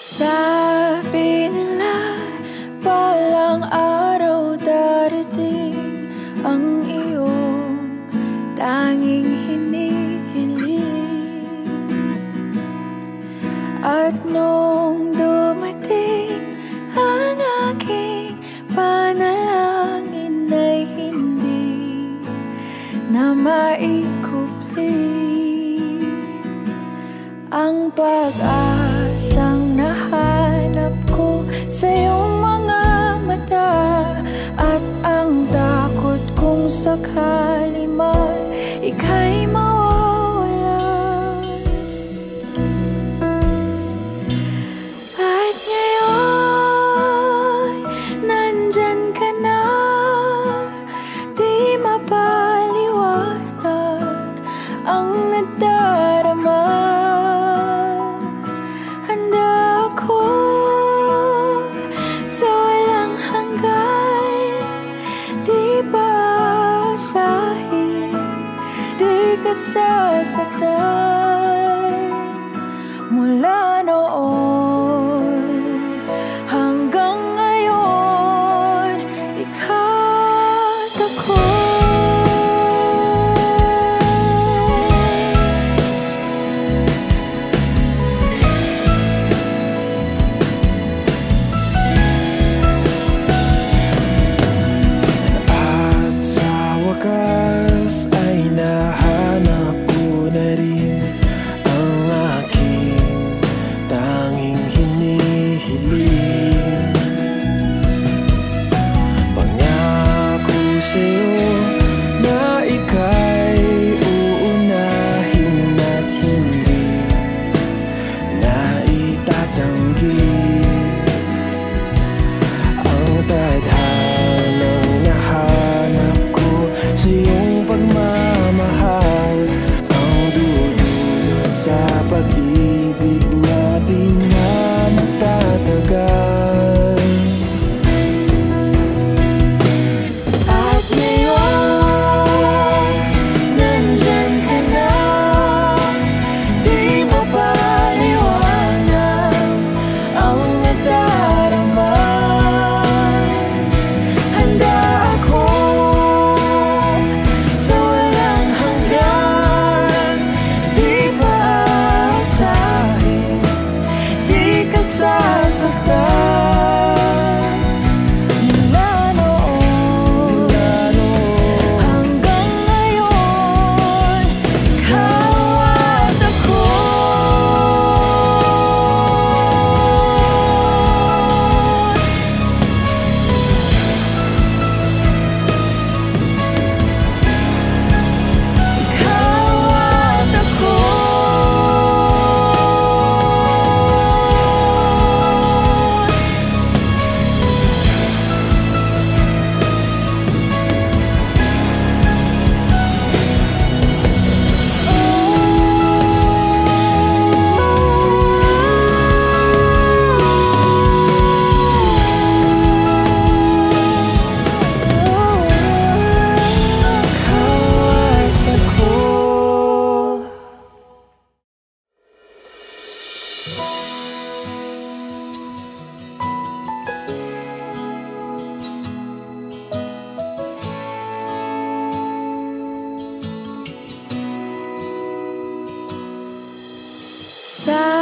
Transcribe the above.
Sabi nila, palang araw darating ang iyong tanging pag-asang nahanap ko sa iyong mga mata At ang takot kung sakali man ika'y kasasaktan mula noon hanggang ngayon ikat ako at sa wakas side.